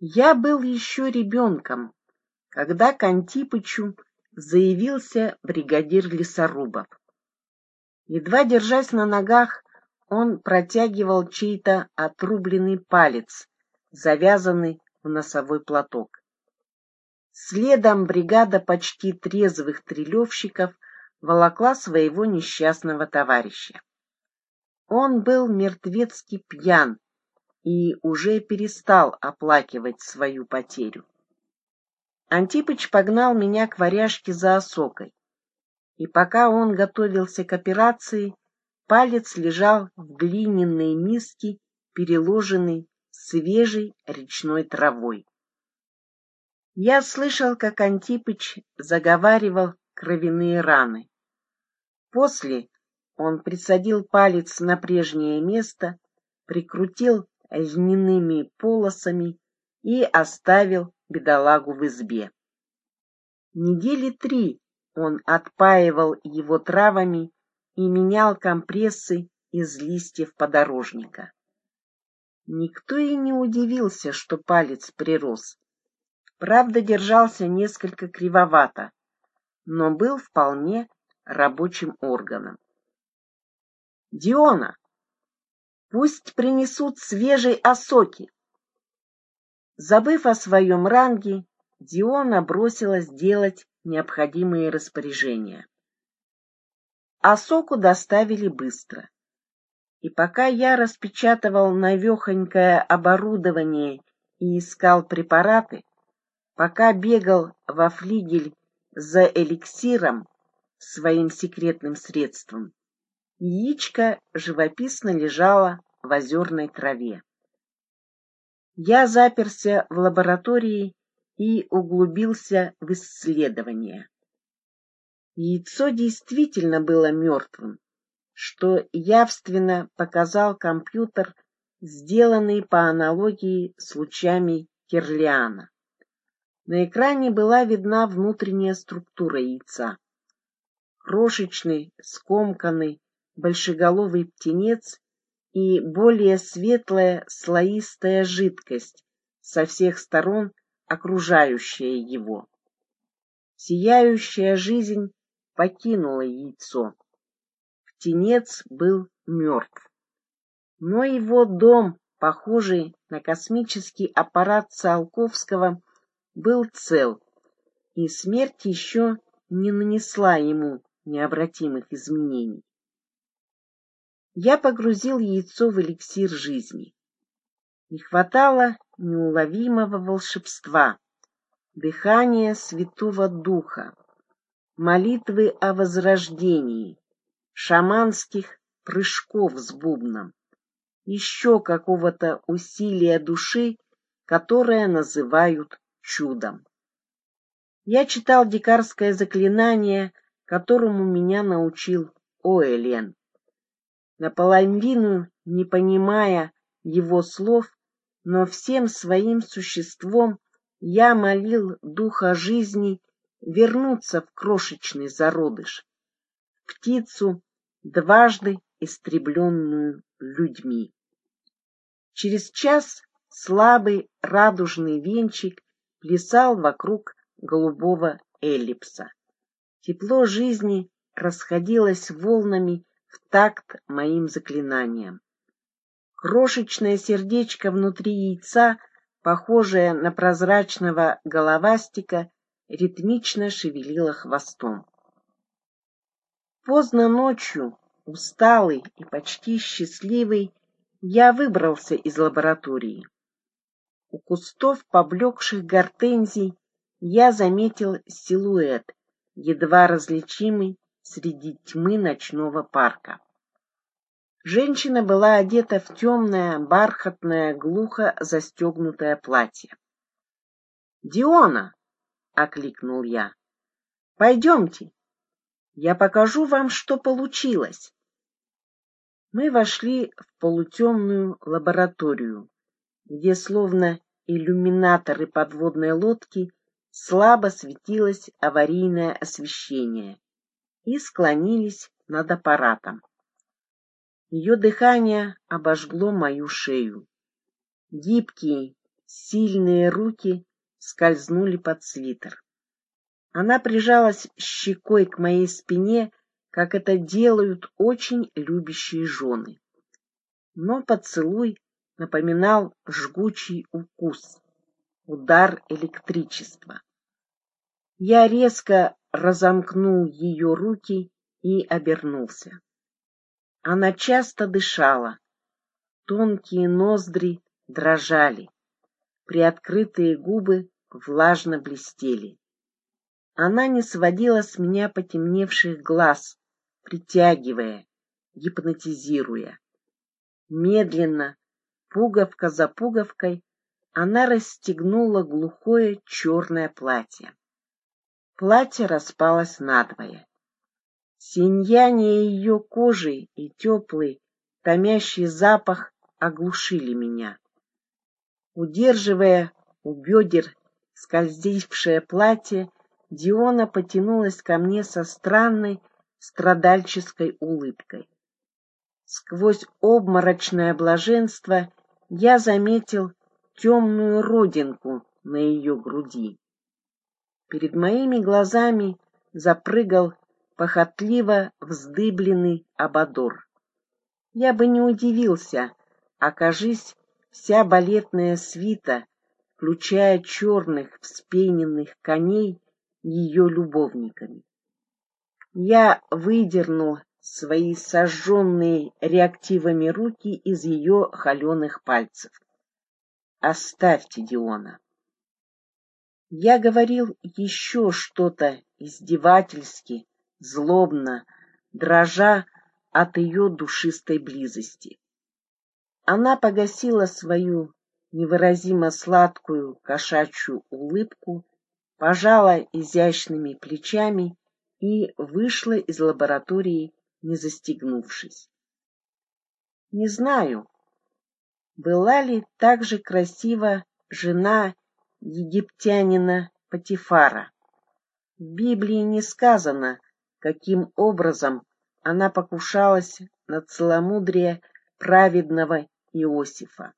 Я был еще ребенком, когда к Антипычу заявился бригадир лесорубов. Едва держась на ногах, он протягивал чей-то отрубленный палец, завязанный в носовой платок. Следом бригада почти трезвых трелевщиков волокла своего несчастного товарища. Он был мертвецки пьян и уже перестал оплакивать свою потерю. Антипыч погнал меня к варяжке за осокой, и пока он готовился к операции, палец лежал в глиняной миске, переложенной свежей речной травой. Я слышал, как Антипыч заговаривал кровяные раны. После он присадил палец на прежнее место, прикрутил льняными полосами и оставил бедолагу в избе. Недели три он отпаивал его травами и менял компрессы из листьев подорожника. Никто и не удивился, что палец прирос. Правда, держался несколько кривовато, но был вполне рабочим органом. Диона, пусть принесут свежей осоки. Забыв о своем ранге, Диона бросилась делать необходимые распоряжения. Осоку доставили быстро. И пока я распечатывал навехонькое оборудование и искал препараты, Пока бегал во флигель за эликсиром, своим секретным средством, яичко живописно лежало в озерной траве. Я заперся в лаборатории и углубился в исследование. Яйцо действительно было мертвым, что явственно показал компьютер, сделанный по аналогии с лучами Кирлиана. На экране была видна внутренняя структура яйца. Крошечный, скомканный, большеголовый птенец и более светлая слоистая жидкость, со всех сторон окружающая его. Сияющая жизнь покинула яйцо. Птенец был мертв. Но его дом, похожий на космический аппарат Циолковского, был цел, и смерть еще не нанесла ему необратимых изменений. Я погрузил яйцо в эликсир жизни. Не хватало неуловимого волшебства, дыхания Святого Духа, молитвы о возрождении, шаманских прыжков с бубном, еще какого-то усилия души, которое называют чудом. Я читал дикарское заклинание, которому меня научил Оэлен. Наполовину не понимая его слов, но всем своим существом я молил духа жизни вернуться в крошечный зародыш, птицу, дважды истребленную людьми. Через час слабый радужный венчик плясал вокруг голубого эллипса. Тепло жизни расходилось волнами в такт моим заклинаниям. Крошечное сердечко внутри яйца, похожее на прозрачного головастика, ритмично шевелило хвостом. Поздно ночью, усталый и почти счастливый, я выбрался из лаборатории. У кустов поблекших гортензий я заметил силуэт, едва различимый среди тьмы ночного парка. Женщина была одета в темное, бархатное, глухо застегнутое платье. «Диона!» — окликнул я. «Пойдемте, я покажу вам, что получилось». Мы вошли в полутемную лабораторию, где словно иллюминаторы подводной лодки слабо светилось аварийное освещение, и склонились над аппаратом. Ее дыхание обожгло мою шею. Гибкие, сильные руки скользнули под свитер. Она прижалась щекой к моей спине, как это делают очень любящие жены. Но поцелуй напоминал жгучий укус, удар электричества. Я резко разомкнул ее руки и обернулся. Она часто дышала, тонкие ноздри дрожали, приоткрытые губы влажно блестели. Она не сводила с меня потемневших глаз, притягивая, гипнотизируя. Медленно, пуговка за пуговкой, она расстегнула глухое черное платье. Платье распалось надвое. Сияние ее кожи и теплый, томящий запах оглушили меня. Удерживая у бедер скользившее платье, Диона потянулась ко мне со странной страдальческой улыбкой. Сквозь обморочное блаженство я заметил темную родинку на ее груди. Перед моими глазами запрыгал похотливо вздыбленный ободор. Я бы не удивился, окажись вся балетная свита, включая черных вспененных коней, ее любовниками. Я выдернул свои сожженные реактивами руки из ее холеных пальцев. Оставьте Диона. Я говорил еще что-то издевательски, злобно, дрожа от ее душистой близости. Она погасила свою невыразимо сладкую кошачью улыбку, пожала изящными плечами и вышла из лаборатории, не застегнувшись. Не знаю, была ли так же красива жена египтянина Патифара. В Библии не сказано, каким образом она покушалась на целомудрие праведного Иосифа.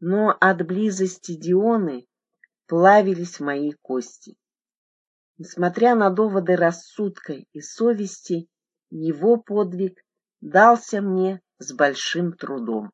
Но от близости Дионы плавились мои кости. Несмотря на доводы рассудка и совести, его подвиг дался мне с большим трудом.